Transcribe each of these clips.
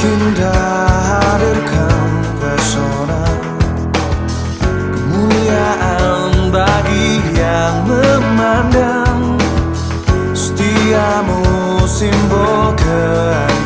indah hadirkan pesona Kemuliaan bagi yang memandang Setiamu simbol keadilan.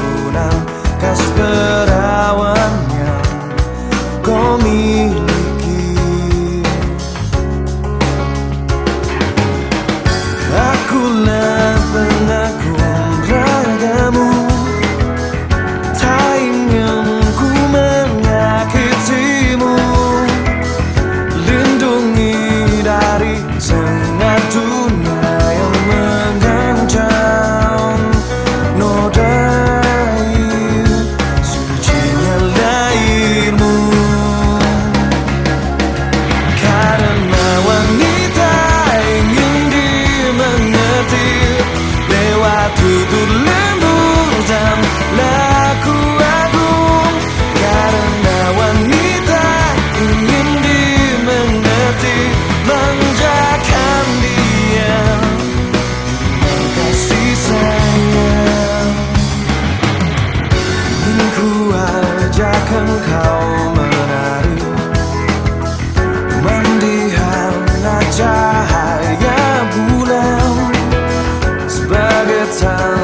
time.